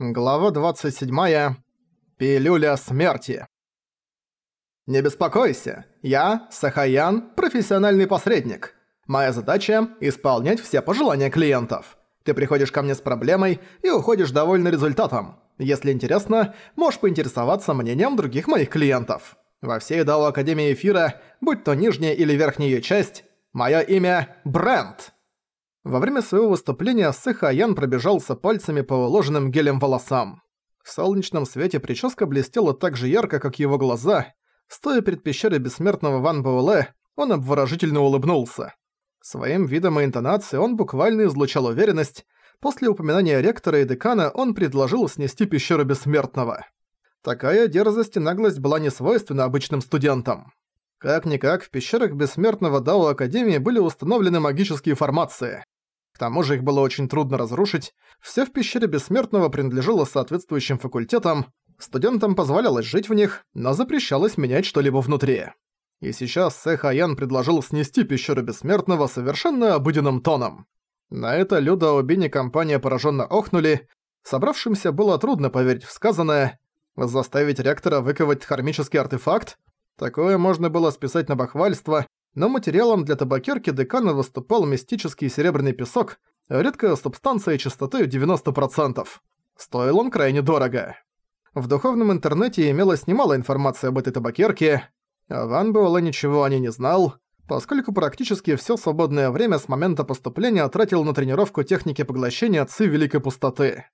Глава 27. Пилюля смерти. Не беспокойся, я, Сахаян, профессиональный посредник. Моя задача – исполнять все пожелания клиентов. Ты приходишь ко мне с проблемой и уходишь довольный результатом. Если интересно, можешь поинтересоваться мнением других моих клиентов. Во всей Дао Академии Эфира, будь то нижняя или верхняя ее часть, мое имя – Брент. Во время своего выступления Сыха Аян пробежался пальцами по уложенным гелем волосам. В солнечном свете прическа блестела так же ярко, как его глаза. Стоя перед пещерой бессмертного Ван Буэлэ, он обворожительно улыбнулся. Своим видом и интонацией он буквально излучал уверенность. После упоминания ректора и декана он предложил снести пещеру бессмертного. Такая дерзость и наглость была не свойственна обычным студентам. Как-никак, в пещерах бессмертного Дао Академии были установлены магические формации. К тому же их было очень трудно разрушить, все в пещере Бессмертного принадлежало соответствующим факультетам, студентам позволялось жить в них, но запрещалось менять что-либо внутри. И сейчас Сэха Аян предложил снести пещеру Бессмертного совершенно обыденным тоном. На это Люда, Обини компания пораженно охнули, собравшимся было трудно поверить в сказанное, заставить ректора выковать хармический артефакт, такое можно было списать на бахвальство, но материалом для табакерки декана выступал мистический серебряный песок, редкая субстанция частотой 90%. Стоил он крайне дорого. В духовном интернете имелось немало информации об этой табакерке, а Ван Буэлэ ничего о ней не знал, поскольку практически все свободное время с момента поступления тратил на тренировку техники поглощения Ци Великой Пустоты.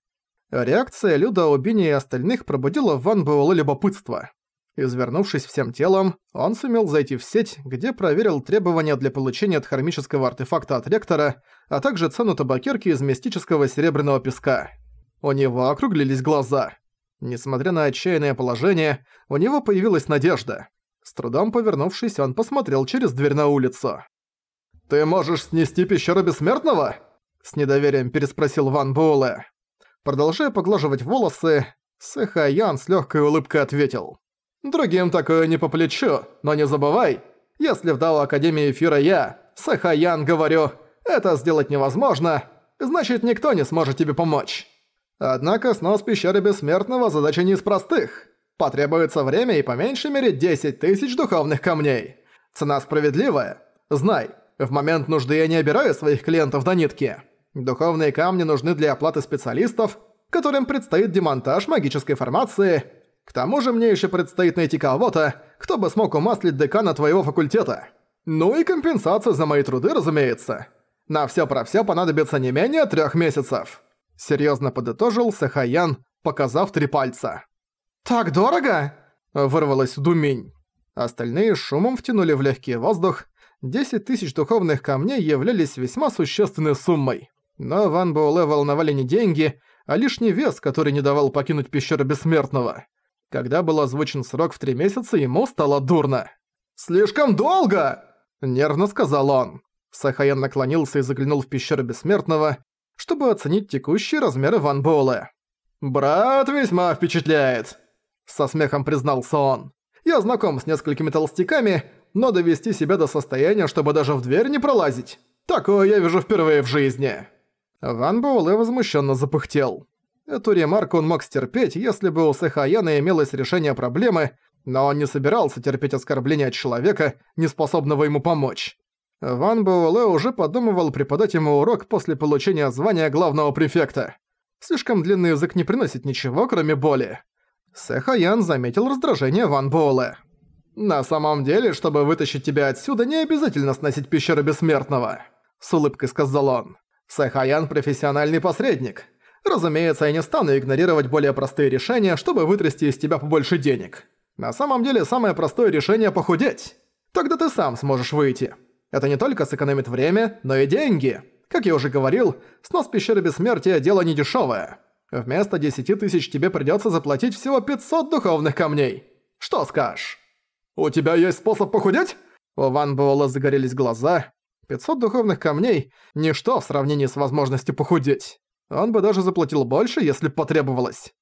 Реакция Люда, Убини и остальных пробудила в Ван Буэлэ любопытство. Извернувшись всем телом, он сумел зайти в сеть, где проверил требования для получения от артефакта от ректора, а также цену табакерки из мистического серебряного песка. У него округлились глаза. Несмотря на отчаянное положение, у него появилась надежда. С трудом повернувшись, он посмотрел через дверь на улицу. «Ты можешь снести пещеру бессмертного?» С недоверием переспросил Ван Буэлэ. Продолжая поглаживать волосы, Сэхаян с легкой улыбкой ответил. Другим такое не по плечу, но не забывай, если вдал Академии Эфира я, Сахаян, говорю, это сделать невозможно, значит никто не сможет тебе помочь. Однако снос пещеры Бессмертного задача не из простых. Потребуется время и по меньшей мере 10 тысяч духовных камней. Цена справедливая. Знай, в момент нужды я не обираю своих клиентов до нитки. Духовные камни нужны для оплаты специалистов, которым предстоит демонтаж магической формации – к тому же мне еще предстоит найти кого-то, кто бы смог умаслить декана твоего факультета. Ну и компенсация за мои труды, разумеется. На все про все понадобится не менее трех месяцев. Серьезно подытожил Сахаян, показав три пальца. «Так дорого?» – вырвалась Думень. Остальные шумом втянули в легкий воздух. 10 тысяч духовных камней являлись весьма существенной суммой. Но Ван Буэлэ волновали не деньги, а лишний вес, который не давал покинуть пещеру Бессмертного – когда был озвучен срок в три месяца, ему стало дурно. «Слишком долго!» – нервно сказал он. Сахаян наклонился и заглянул в пещеру Бессмертного, чтобы оценить текущие размеры Ван Буэлэ. «Брат весьма впечатляет!» – со смехом признался он. «Я знаком с несколькими толстяками, но довести себя до состояния, чтобы даже в дверь не пролазить. Такое я вижу впервые в жизни!» Ван Буэлэ возмущенно запыхтел. Эту ремарку он мог стерпеть, если бы у Сэхаяна имелось решение проблемы, но он не собирался терпеть оскорбления от человека, неспособного ему помочь. Ван Буэлэ уже подумывал преподать ему урок после получения звания главного префекта. Слишком длинный язык не приносит ничего, кроме боли. Сэхаян заметил раздражение Ван Буэлэ. «На самом деле, чтобы вытащить тебя отсюда, не обязательно сносить пещеру Бессмертного», — с улыбкой сказал он. «Сэхаян — профессиональный посредник. Разумеется, я не стану игнорировать более простые решения, чтобы вытрясти из тебя побольше денег. На самом деле, самое простое решение – похудеть. Тогда ты сам сможешь выйти. Это не только сэкономит время, но и деньги. Как я уже говорил, снос пещеры бессмертия – дело недешёвое. Вместо 10 тысяч тебе придётся заплатить всего 500 духовных камней. Что скажешь? «У тебя есть способ похудеть?» У Ван Буэлла загорелись глаза. 500 духовных камней – ничто в сравнении с возможностью похудеть. Он бы даже заплатил больше, если потребовалось.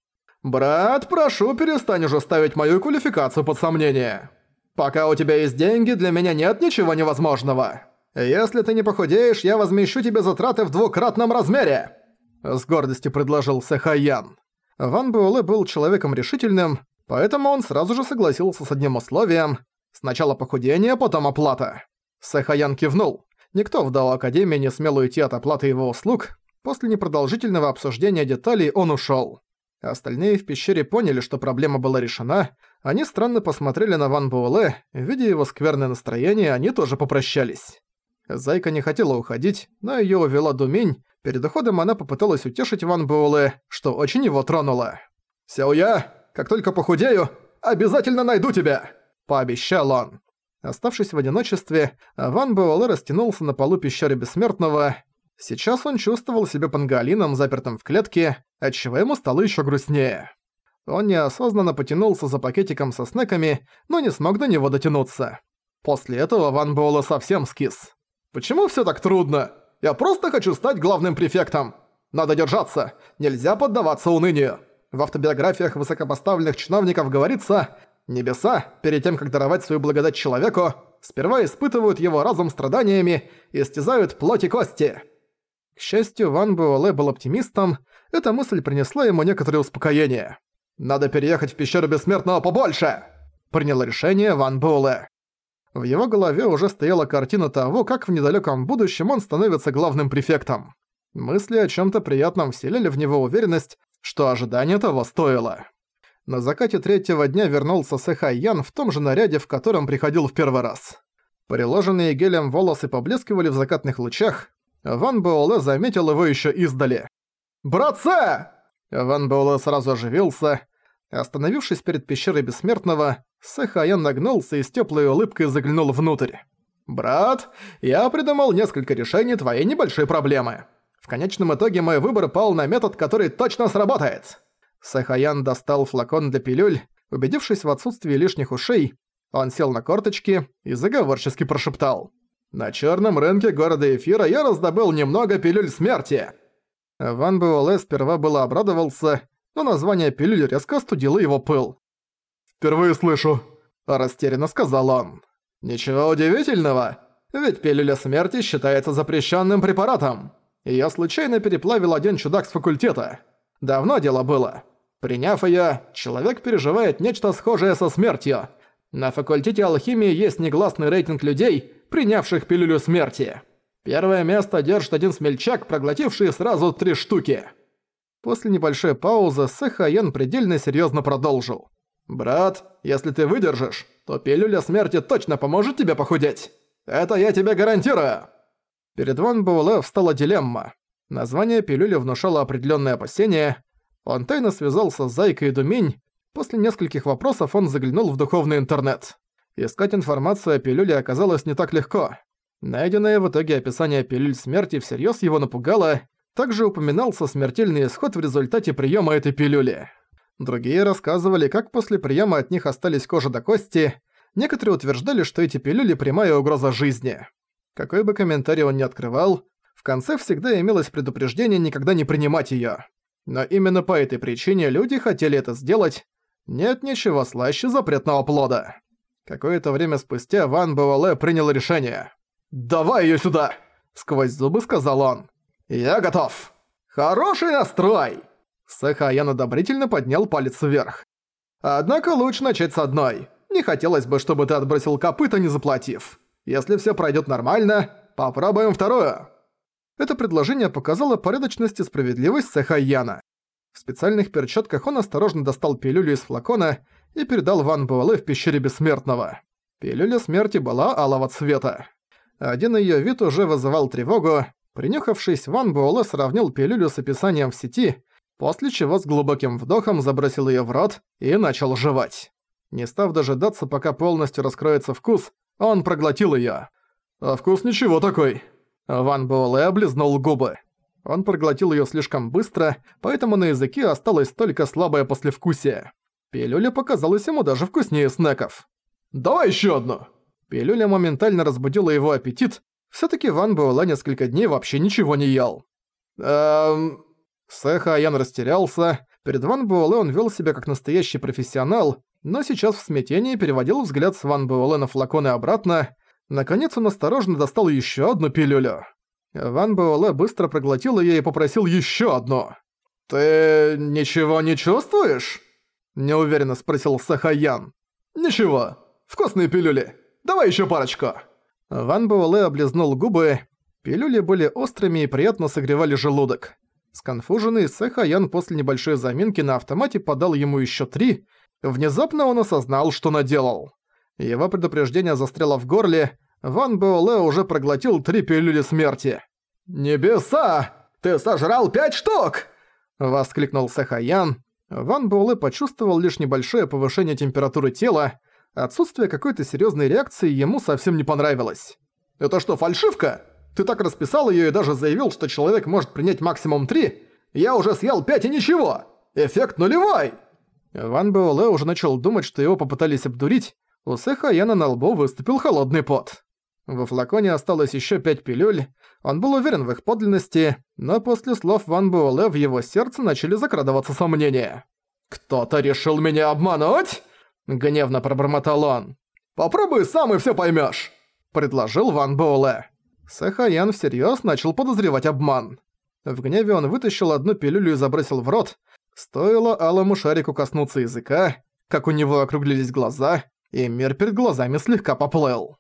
«Брат, прошу, перестань уже ставить мою квалификацию под сомнение. Пока у тебя есть деньги, для меня нет ничего невозможного. Если ты не похудеешь, я возмещу тебе затраты в двукратном размере!» С гордостью предложил Сахаян. Ван Буэлэ был человеком решительным, поэтому он сразу же согласился с одним условием. Сначала похудение, потом оплата. Сахаян кивнул. Никто в Дао Академии не смел уйти от оплаты его услуг, После непродолжительного обсуждения деталей он ушёл. Остальные в пещере поняли, что проблема была решена. Они странно посмотрели на Ван Буэлэ. Видя его скверное настроение, они тоже попрощались. Зайка не хотела уходить, но её увела Думинь. Перед уходом она попыталась утешить Ван Буэлэ, что очень его тронуло. «Сяоя, как только похудею, обязательно найду тебя!» – пообещал он. Оставшись в одиночестве, Ван Буэлэ растянулся на полу пещеры Бессмертного – Сейчас он чувствовал себя панголином, запертым в клетке, отчего ему стало еще грустнее. Он неосознанно потянулся за пакетиком со снеками, но не смог до него дотянуться. После этого Ван Буэлла совсем скис. «Почему все так трудно? Я просто хочу стать главным префектом! Надо держаться! Нельзя поддаваться унынию!» В автобиографиях высокопоставленных чиновников говорится «Небеса, перед тем, как даровать свою благодать человеку, сперва испытывают его разум страданиями и стязают плоть и кости. К счастью, Ван Буэлэ был оптимистом, эта мысль принесла ему некоторое успокоение. «Надо переехать в пещеру Бессмертного побольше!» Приняло решение Ван Буэлэ. В его голове уже стояла картина того, как в недалёком будущем он становится главным префектом. Мысли о чём-то приятном вселили в него уверенность, что ожидание того стоило. На закате третьего дня вернулся Сэхайян в том же наряде, в котором приходил в первый раз. Приложенные гелем волосы поблескивали в закатных лучах, Ван Буэлэ заметил его еще издали. «Братцы!» Ван Буэлэ сразу оживился. Остановившись перед пещерой Бессмертного, Сэхаян нагнулся и с теплой улыбкой заглянул внутрь. «Брат, я придумал несколько решений твоей небольшой проблемы. В конечном итоге мой выбор пал на метод, который точно сработает!» Сахаян достал флакон для пилюль. Убедившись в отсутствии лишних ушей, он сел на корточки и заговорчески прошептал. На черном рынке города Эфира я раздобыл немного пилюль смерти. Ван Буэлэ сперва было обрадовался, но название пилюль резко студило его пыл. «Впервые слышу», – растерянно сказал он. «Ничего удивительного, ведь пилюля смерти считается запрещенным препаратом. Я случайно переплавил один чудак с факультета. Давно дело было. Приняв её, человек переживает нечто схожее со смертью. На факультете алхимии есть негласный рейтинг людей, принявших пилюлю смерти. Первое место держит один смельчак, проглотивший сразу три штуки. После небольшой паузы Сэхаен предельно серьезно продолжил. «Брат, если ты выдержишь, то пилюля смерти точно поможет тебе похудеть. Это я тебе гарантирую!» Перед Ван Буэлэ встала дилемма. Название пилюли внушало определенные опасения. Он тайно связался с Зайкой и Думинь. После нескольких вопросов он заглянул в духовный интернет. Искать информацию о пилюле оказалось не так легко. Найденное в итоге описание пилюль смерти всерьез его напугало, также упоминался смертельный исход в результате приема этой пилюли. Другие рассказывали, как после приема от них остались кожа до кости, некоторые утверждали, что эти пилюли – прямая угроза жизни. Какой бы комментарий он ни открывал, в конце всегда имелось предупреждение никогда не принимать её. Но именно по этой причине люди хотели это сделать. Нет ничего слаще запретного плода. Какое-то время спустя Ван Буэлэ принял решение. «Давай её сюда!» – сквозь зубы сказал он. «Я готов!» «Хороший настрой!» Сахаян одобрительно поднял палец вверх. «Однако лучше начать с одной. Не хотелось бы, чтобы ты отбросил копыта, не заплатив. Если всё пройдёт нормально, попробуем вторую!» Это предложение показало порядочность и справедливость Сахаяна. В специальных перчатках он осторожно достал пилюлю из флакона и передал Ван Буэлэ в пещере Бессмертного. Пилюля смерти была алого цвета. Один её вид уже вызывал тревогу. Принюхавшись, Ван Буэлэ сравнил пилюлю с описанием в сети, после чего с глубоким вдохом забросил её в рот и начал жевать. Не став дожидаться, пока полностью раскроется вкус, он проглотил её. «А вкус ничего такой!» Ван Буэлэ облизнул губы. Он проглотил её слишком быстро, поэтому на языке осталось только слабое послевкусие. Пилюля показалась ему даже вкуснее снеков. «Давай еще одну!» Пилюля моментально разбудила его аппетит. все таки Ван Буэлэ несколько дней вообще ничего не ел. «Эм...» Сэха Аян растерялся. Перед Ван Буэлэ он вел себя как настоящий профессионал, но сейчас в смятении переводил взгляд с Ван Буэлэ на флаконы обратно. Наконец он осторожно достал еще одну пилюлю. Ван Буэлэ быстро проглотил её и попросил еще одну. «Ты ничего не чувствуешь?» неуверенно спросил Сахаян. «Ничего, вкусные пилюли. Давай еще парочку». Ван Буэлэ облизнул губы. Пилюли были острыми и приятно согревали желудок. Сконфуженный Сахаян после небольшой заминки на автомате подал ему еще три. Внезапно он осознал, что наделал. Его предупреждение застряло в горле. Ван Буэлэ уже проглотил три пилюли смерти. «Небеса! Ты сожрал пять штук!» Воскликнул Сахаян, Ван Буэлэ почувствовал лишь небольшое повышение температуры тела, отсутствие какой-то серьезной реакции ему совсем не понравилось. «Это что, фальшивка? Ты так расписал ее и даже заявил, что человек может принять максимум три? Я уже съел пять и ничего! Эффект нулевой!» Ван Буэлэ уже начал думать, что его попытались обдурить, у Сэха Яна на лбу выступил холодный пот. Во флаконе осталось еще пять пилюль, он был уверен в их подлинности, но после слов Ван Буэлэ в его сердце начали закрадываться сомнения. «Кто-то решил меня обмануть?» – гневно пробормотал он. «Попробуй сам и все поймешь, предложил Ван Буэлэ. Сахаян всерьез начал подозревать обман. В гневе он вытащил одну пилюлю и забросил в рот. Стоило алому шарику коснуться языка, как у него округлились глаза, и мир перед глазами слегка поплыл.